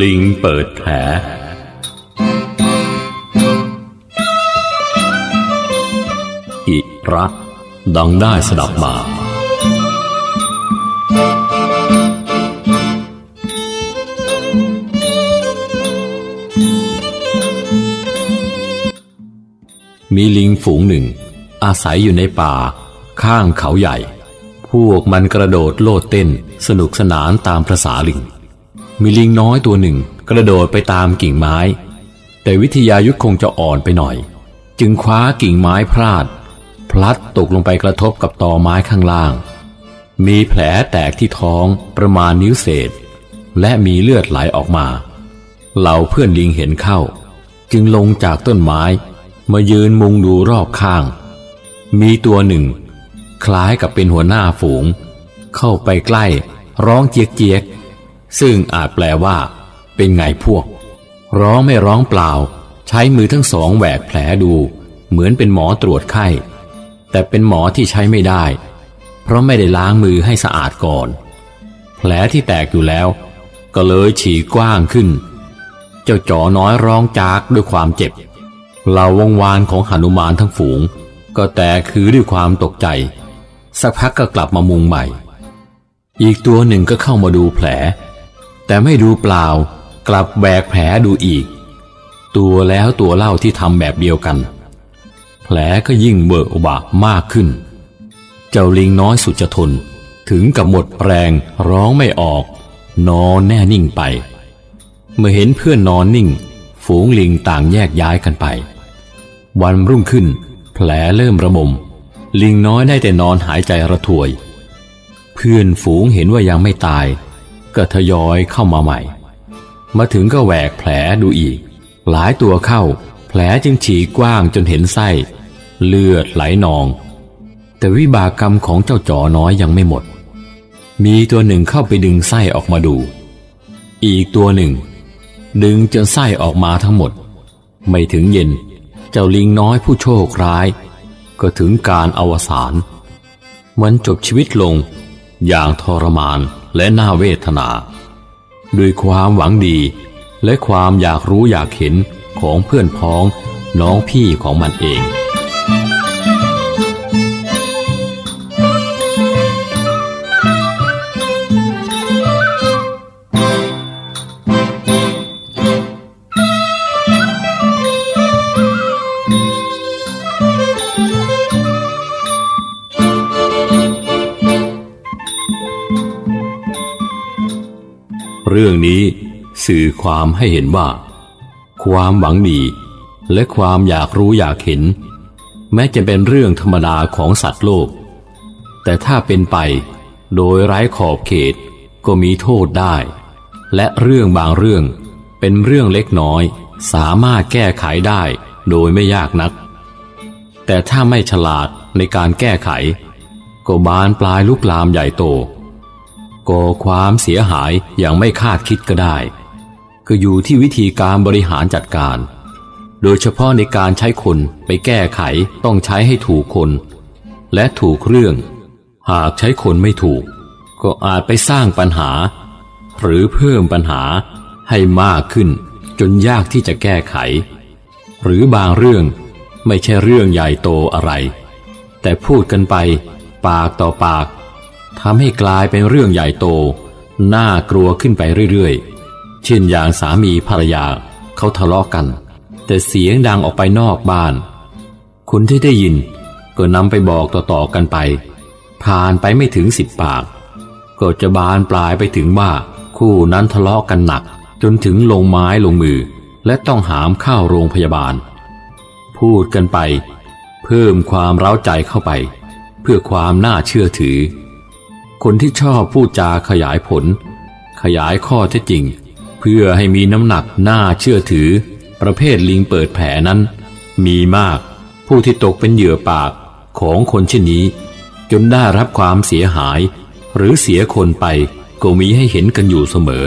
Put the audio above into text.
ลิงเปิดแผลอิระดังได้สดับมามีลิงฝูงหนึ่ง อาศัยอยู่ในป่า ข้างเขาใหญ่ พวกมันกระโดดโลดเต้น สนุกสนานตามประษาลิง มีลิงน้อยตัวหนึ่งกระโดดไปตามกิ่งไม้ แต่วิทยายุทธคงจะอ่อนไปหน่อย จึงคว้ากิ่งไม้พลาด พลัดตกลงไปกระทบกับตอไม้ข้างล่าง มีแผลแตกที่ท้องประมาณนิ้วเศษ และมีเลือดไหลออกมา เหล่าเพื่อนลิงเห็นเข้า จึงลงจากต้นไม้ มายืนมุงดูรอบข้าง มีตัวหนึ่ง คล้ายกับเป็นหัวหน้าฝูง เข้าไปใกล้ร้องเจียกเจียก ซึ่งอาจแปลว่า เป็นไงพวก ร้องไม่ร้องเปล่า ใช้มือทั้งสองแหวกแผลดู เหมือนเป็นหมอตรวจไข้ แต่เป็นหมอที่ใช้ไม่ได้ เพราะไม่ได้ล้างมือให้สะอาดก่อน แผลที่แตกอยู่แล้ว ก็เลยฉีกกว้างขึ้น เจ้าจ๋อน้อยร้องจากด้วยความเจ็บเหล่าวงวานของหนุมานทั้งฝูง ก็แตกคือด้วยความตกใจ สักพักก็กลับมามุงใหม่ อีกตัวหนึ่งก็เข้ามาดูแผล แต่ไม่ดูเปล่ากลับแบกแผลดูอีก ตัวแล้วตัวเล่าที่ทำแบบเดียวกัน แผลก็ยิ่งเบิกบากมากขึ้น เจ้าลิงน้อยสุดจะทนถึงกับหมดแรงร้องไม่ออก นอนแน่นิ่งไป เมื่อเห็นเพื่อนนอนนิ่ง ฝูงลิงต่างแยกย้ายกันไป วันรุ่งขึ้น แผลเริ่มระบมลิงน้อยได้แต่นอนหายใจระทวย เพื่อนฝูงเห็นว่ายังไม่ตาย ก็ทยอยเข้ามาใหม่ มาถึงก็แหวกแผลดูอีก หลายตัวเข้า แผลจึงฉีกกว้างจนเห็นไส้ เลือดไหลนอง แต่วิบากกรรมของเจ้าจ๋อน้อยยังไม่หมด มีตัวหนึ่งเข้าไปดึงไส้ออกมาดู อีกตัวหนึ่ง ดึงจนไส้ออกมาทั้งหมด ไม่ถึงเย็น เจ้าลิงน้อยผู้โชคร้าย ก็ถึงการอวสานมันจบชีวิตลงอย่างทรมาน และน่าเวทนา ด้วยความหวังดี และความอยากรู้อยากเห็นของเพื่อนพ้องน้องพี่ของมันเอง เรื่องนี้สื่อความให้เห็นว่า ความหวังดีและความอยากรู้อยากเห็น แม้จะเป็นเรื่องธรรมดาของสัตว์โลก แต่ถ้าเป็นไปโดยไร้ขอบเขตก็มีโทษได้ และเรื่องบางเรื่องเป็นเรื่องเล็กน้อย สามารถแก้ไขได้โดยไม่ยากนัก แต่ถ้าไม่ฉลาดในการแก้ไข ก็บานปลายลุกลามใหญ่โต ก่อความเสียหายอย่างไม่คาดคิดก็ได้ ก็อยู่ที่วิธีการบริหารจัดการ โดยเฉพาะในการใช้คนไปแก้ไขต้องใช้ให้ถูกคน และถูกเรื่อง หากใช้คนไม่ถูก ก็อาจไปสร้างปัญหา หรือเพิ่มปัญหาให้มากขึ้น จนยากที่จะแก้ไข หรือบางเรื่องไม่ใช่เรื่องใหญ่โตอะไร แต่พูดกันไป ปากต่อปาก ทำให้กลายเป็นเรื่องใหญ่โต น่ากลัวขึ้นไปเรื่อยๆ เช่นอย่างสามีภรรยาเขาทะเลาะกัน แต่เสียงดังออกไปนอกบ้าน คนที่ได้ยินก็นำไปบอกต่อๆกันไป ผ่านไปไม่ถึงสิบปาก ก็จะบานปลายไปถึงว่าคู่นั้นทะเลาะกันหนัก จนถึงลงไม้ลงมือ และต้องหามเข้าโรงพยาบาล พูดกันไป เพิ่มความเร้าใจเข้าไป เพื่อความน่าเชื่อถือ คนที่ชอบพูดจาขยายผล ขยายข้อเท็จจริง เพื่อให้มีน้ำหนักน่าเชื่อถือ ประเภทลิงเปิดแผลนั้น มีมาก ผู้ที่ตกเป็นเหยื่อปากของคนเช่นนี้ จนได้รับความเสียหาย หรือเสียคนไปก็มีให้เห็นกันอยู่เสมอ